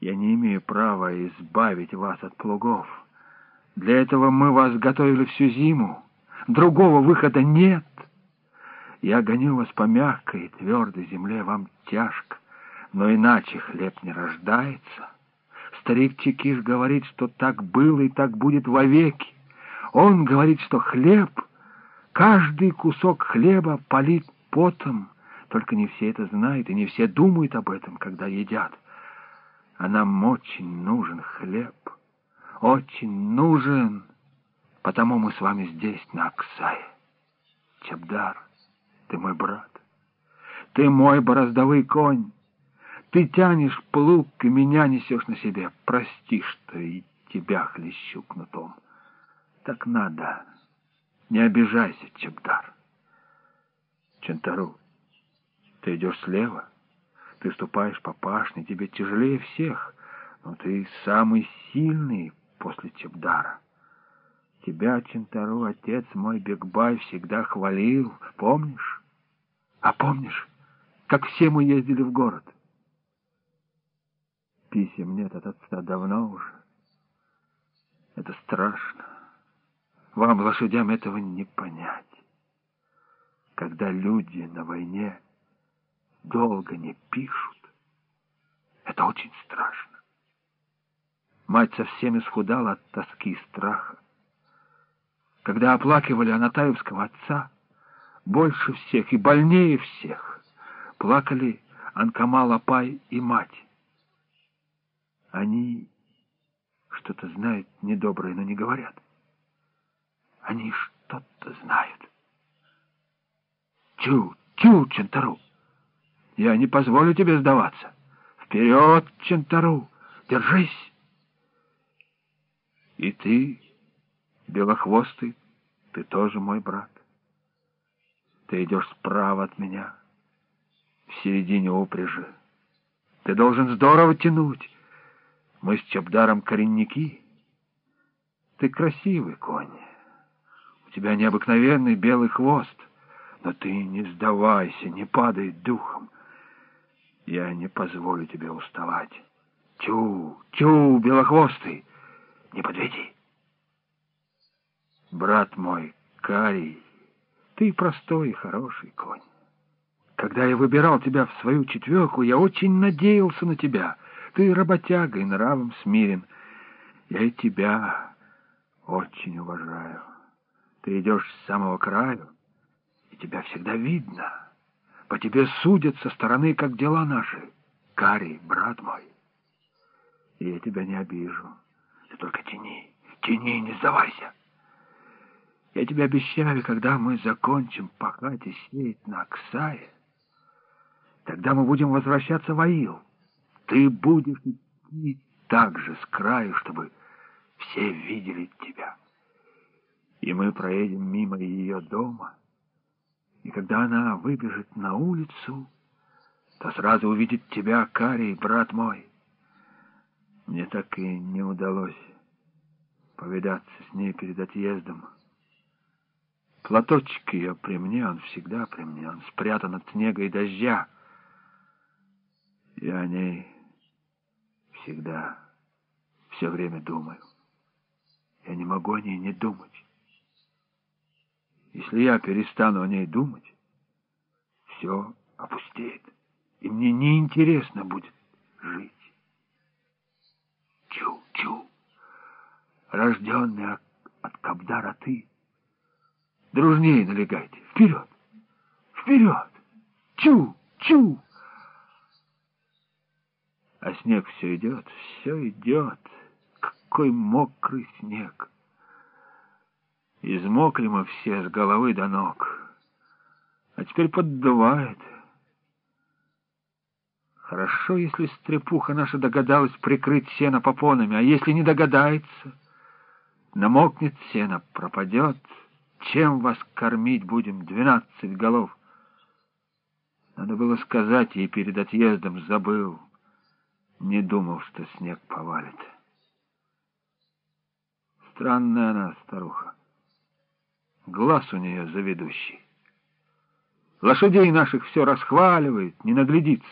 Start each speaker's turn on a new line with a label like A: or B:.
A: Я не имею права избавить вас от плугов. Для этого мы вас готовили всю зиму. Другого выхода нет. Я гоню вас по мягкой и твердой земле, вам тяжко, но иначе хлеб не рождается. Старик Чекиш говорит, что так было и так будет вовеки. Он говорит, что хлеб, каждый кусок хлеба полит потом, только не все это знают и не все думают об этом, когда едят. А нам очень нужен хлеб, очень нужен, потому мы с вами здесь, на Аксае. Чебдар, ты мой брат, ты мой бороздовый конь, ты тянешь плуг и меня несешь на себе. Прости, что и тебя хлещу кнутом. Так надо. Не обижайся, Чебдар. Чентару, ты идешь слева, ты ступаешь по пашне, тебе тяжелее всех, но ты самый сильный после Чебдара. Тебя, Чентару, отец мой Бекбай всегда хвалил, помнишь? А помнишь, как все мы ездили в город? Писем нет от отца давно уже. Это страшно. Вам, лошадям, этого не понять. Когда люди на войне долго не пишут, это очень страшно. Мать совсем исхудала от тоски и страха. Когда оплакивали Анатаевского отца, больше всех и больнее всех плакали Анкамал Апай и мать. Они что-то знают недоброе, но не говорят. Они что-то знают. Тю, тю, Чентару! Я не позволю тебе сдаваться. Вперед, Чентару! Держись! И ты, белохвостый, ты тоже мой брат. Ты идешь справа от меня, в середине упряжи. Ты должен здорово тянуть, мы с Чабдаром коренники. Ты красивый конь. У тебя необыкновенный белый хвост. Но ты не сдавайся, не падай духом. Я не позволю тебе уставать. Тю, тю, белохвостый, не подведи. Брат мой, Карий, ты простой и хороший конь. Когда я выбирал тебя в свою четверку, я очень надеялся на тебя — ты работяга и нравом смирен. Я и тебя очень уважаю. Ты идешь с самого краю, и тебя всегда видно. По тебе судят со стороны, как дела наши. Карий, брат мой. И я тебя не обижу. Ты только тяни, тяни, не сдавайся. Я тебе обещаю, когда мы закончим пахать и сеять на Оксае, тогда мы будем возвращаться в Аил. Ты будешь идти так же с краю, чтобы все видели тебя. И мы проедем мимо ее дома, и когда она выбежит на улицу, то сразу увидит тебя, Карий, брат мой. Мне так и не удалось повидаться с ней перед отъездом. Платочек ее при мне, он всегда при мне, он спрятан от снега и дождя. Я о ней всегда, все время думаю. Я не могу о ней не думать. Если я перестану о ней думать, все опустеет, и мне неинтересно будет жить. Чу-чу, рожденный от Кабдара ты, дружнее налегайте, вперед, вперед, чу-чу. А снег все идет, все идет. Какой мокрый снег! Измокли мы все с головы до ног. А теперь поддувает. Хорошо, если стрепуха наша догадалась прикрыть сено попонами, а если не догадается, намокнет сено, пропадет. Чем вас кормить будем, двенадцать голов? Надо было сказать ей перед отъездом, забыл. Не думал, что снег повалит. Странная она, старуха. Глаз у нее заведущий. Лошадей наших все расхваливает, не наглядится.